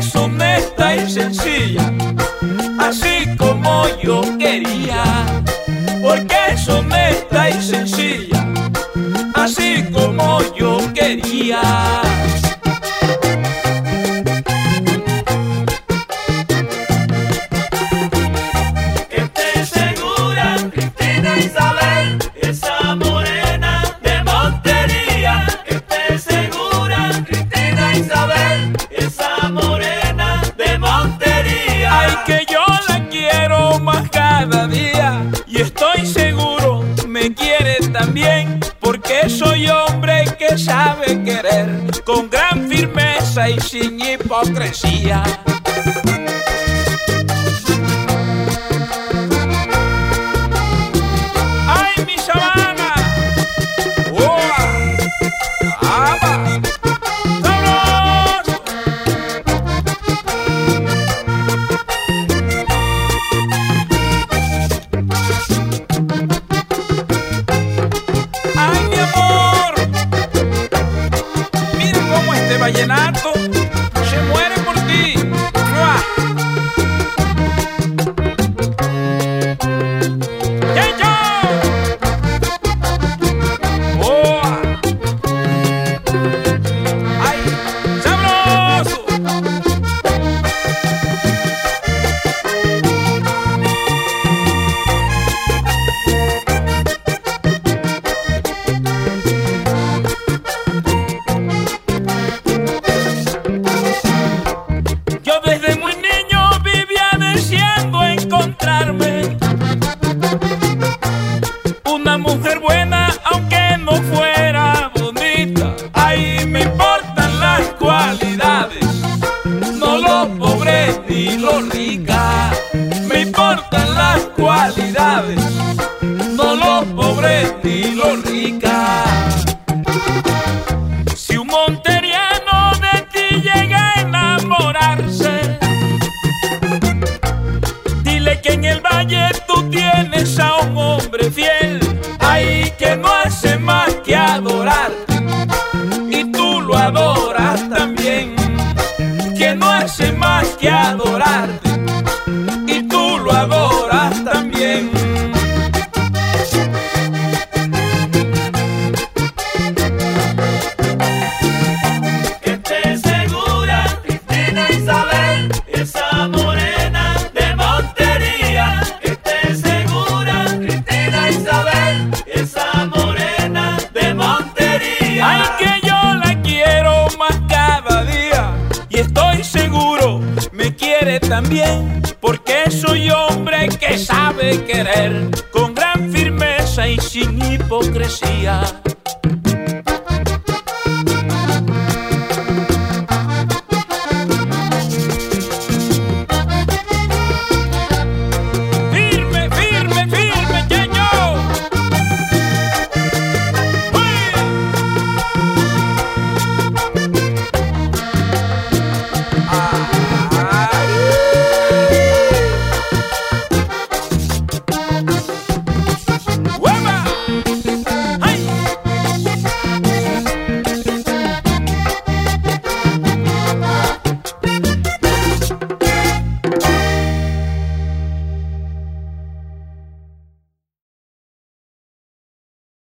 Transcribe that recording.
es honesta y sencilla, así como yo quería. Porque es honesta y sencilla, así como yo quería. Me quiere también porque soy hombre que sabe querer con gran firmeza y sin hipocresía. Se muere por ti. Pobre ni lo rica. Me importan las cualidades, no lo pobre ni lo rica. Si un monteriano de ti llega a enamorarse, dile que en el valle tú tienes a no hace más que adorarte también porque soy hombre que sabe querer con gran firmeza y sin hipocresía.